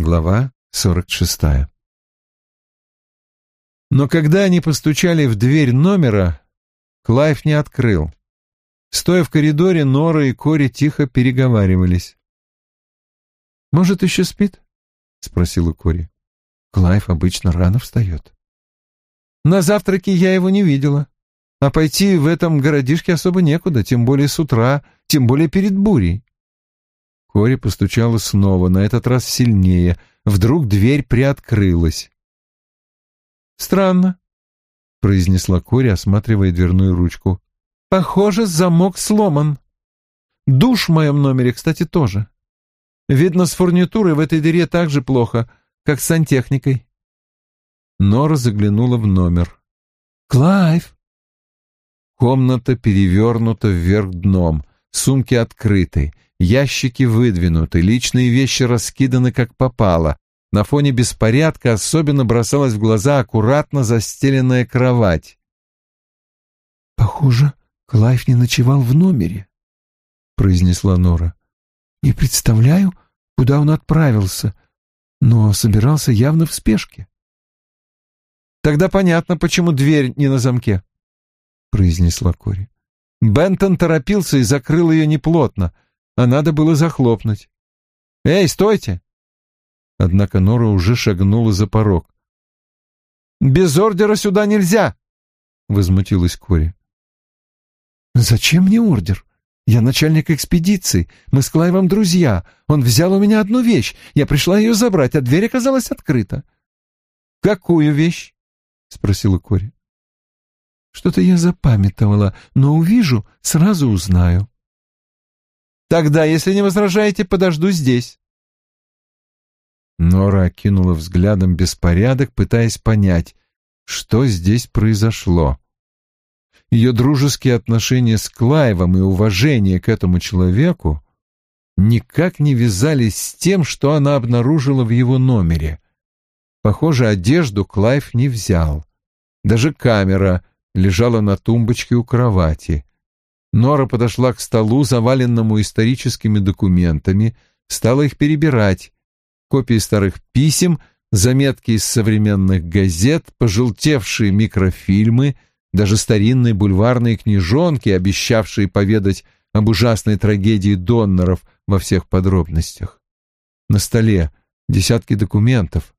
Глава сорок шестая. Но когда они постучали в дверь номера, Клайв не открыл. Стоя в коридоре, Нора и Кори тихо переговаривались. «Может, еще спит?» — спросила Кори. «Клайв обычно рано встает». «На завтраке я его не видела. А пойти в этом городишке особо некуда, тем более с утра, тем более перед бурей». Кори постучала снова, на этот раз сильнее. Вдруг дверь приоткрылась. «Странно», — произнесла Кори, осматривая дверную ручку. «Похоже, замок сломан. Душ в моем номере, кстати, тоже. Видно, с фурнитурой в этой дыре так же плохо, как с сантехникой». Нора заглянула в номер. «Клайв!» Комната перевернута вверх дном, сумки открыты, ящики выдвинуты, личные вещи раскиданы как попало. На фоне беспорядка особенно бросалась в глаза аккуратно застеленная кровать. «Похоже, Клайв не ночевал в номере», — произнесла Нора. «Не представляю, куда он отправился, но собирался явно в спешке». «Тогда понятно, почему дверь не на замке», — произнесла Кори. Бентон торопился и закрыл ее неплотно, а надо было захлопнуть. «Эй, стойте!» Однако Нора уже шагнула за порог. «Без ордера сюда нельзя!» — возмутилась Кори. «Зачем мне ордер? Я начальник экспедиции. Мы с Клайвом друзья. Он взял у меня одну вещь. Я пришла ее забрать, а дверь оказалась открыта». «Какую вещь?» — спросила Кори. Что-то я запамятовала, но увижу, сразу узнаю. Тогда, если не возражаете, подожду здесь. Нора окинула взглядом беспорядок, пытаясь понять, что здесь произошло. Ее дружеские отношения с Клайвом и уважение к этому человеку никак не вязались с тем, что она обнаружила в его номере. Похоже, одежду Клайв не взял. Даже камера лежала на тумбочке у кровати. Нора подошла к столу, заваленному историческими документами, стала их перебирать. Копии старых писем, заметки из современных газет, пожелтевшие микрофильмы, даже старинные бульварные книжонки, обещавшие поведать об ужасной трагедии доноров во всех подробностях. На столе десятки документов.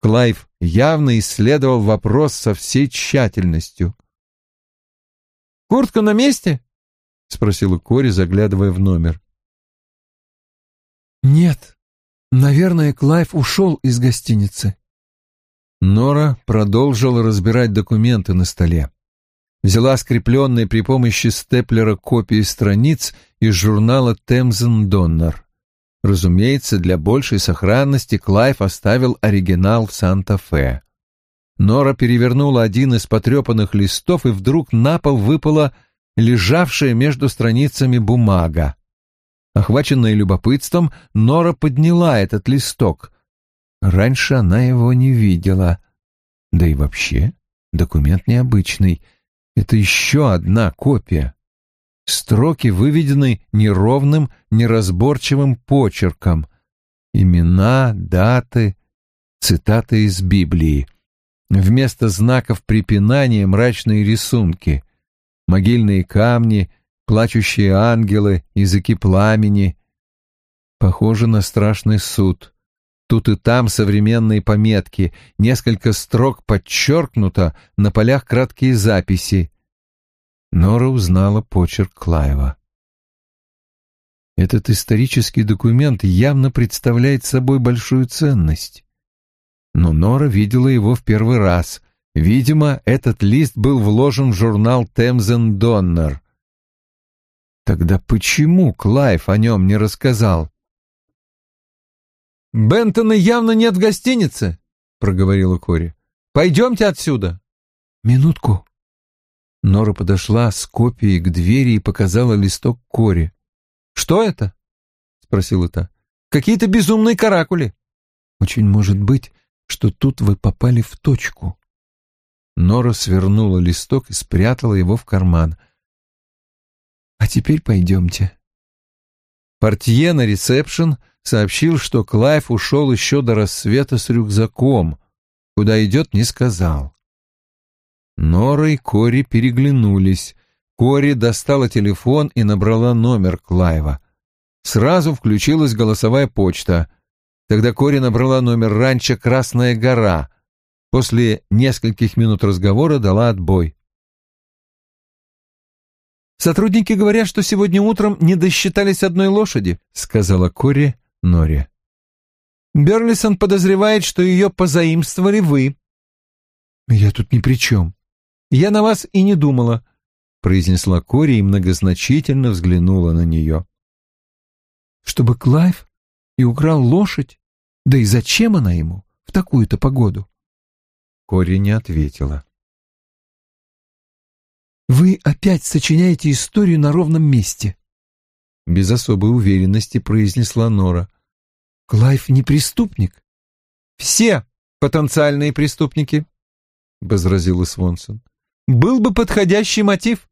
Клайв явно исследовал вопрос со всей тщательностью. «Куртка на месте?» — спросила Кори, заглядывая в номер. «Нет. Наверное, Клайв ушел из гостиницы». Нора продолжила разбирать документы на столе. Взяла скрепленные при помощи степлера копии страниц из журнала «Темзен Доннер». Разумеется, для большей сохранности Клайв оставил оригинал в Санта-Фе. Нора перевернула один из потрепанных листов, и вдруг на пол выпала лежавшая между страницами бумага. Охваченная любопытством, Нора подняла этот листок. Раньше она его не видела. Да и вообще, документ необычный. Это еще одна копия. Строки выведены неровным, неразборчивым почерком. Имена, даты, цитаты из Библии. Вместо знаков препинания мрачные рисунки. Могильные камни, плачущие ангелы, языки пламени. Похоже на страшный суд. Тут и там современные пометки, несколько строк подчеркнуто, на полях краткие записи. Нора узнала почерк Клаева. Этот исторический документ явно представляет собой большую ценность но Нора видела его в первый раз. Видимо, этот лист был вложен в журнал «Темзен Доннер». Тогда почему Клайв о нем не рассказал? «Бентона явно нет в гостинице», — проговорила Кори. «Пойдемте отсюда». «Минутку». Нора подошла с копией к двери и показала листок Кори. «Что это?» — спросила та. «Какие-то безумные каракули». «Очень может быть, что тут вы попали в точку. Нора свернула листок и спрятала его в карман. «А теперь пойдемте». Портье на ресепшн сообщил, что Клайв ушел еще до рассвета с рюкзаком. Куда идет, не сказал. Нора и Кори переглянулись. Кори достала телефон и набрала номер Клайва. Сразу включилась голосовая почта. Тогда Кори набрала номер ранчо «Красная гора». После нескольких минут разговора дала отбой. «Сотрудники говорят, что сегодня утром не досчитались одной лошади», — сказала Кори Норе. «Берлисон подозревает, что ее позаимствовали вы». «Я тут ни при чем». «Я на вас и не думала», — произнесла Кори и многозначительно взглянула на нее. «Чтобы Клайв и украл лошадь? Да и зачем она ему в такую-то погоду?» Кори не ответила. «Вы опять сочиняете историю на ровном месте», — без особой уверенности произнесла Нора. «Клайв не преступник». «Все потенциальные преступники», — возразила Свонсон. «Был бы подходящий мотив».